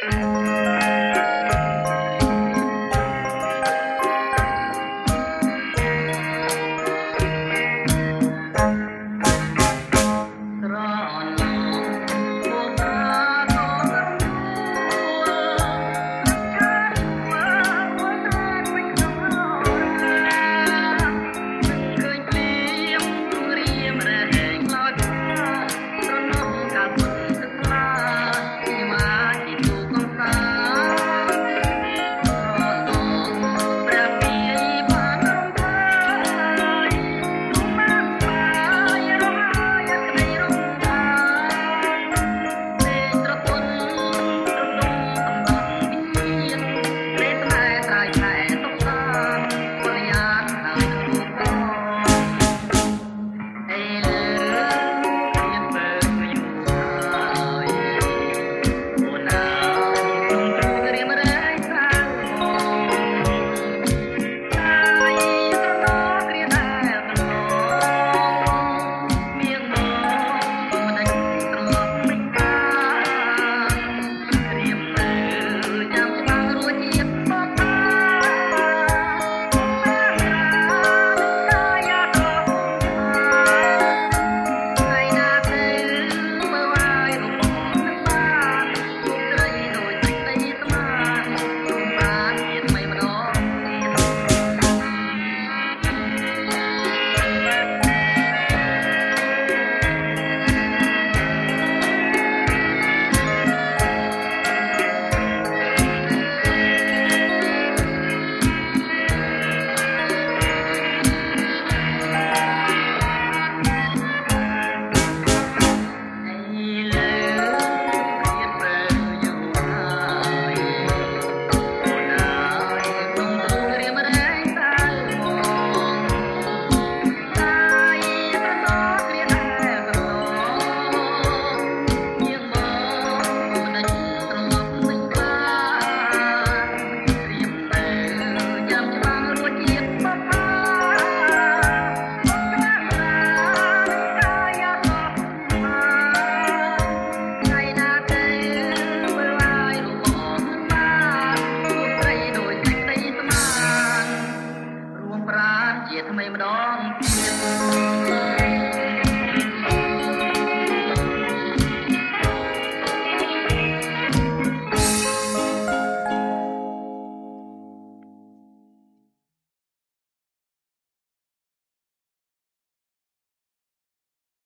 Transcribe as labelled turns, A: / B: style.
A: Bye. name at all.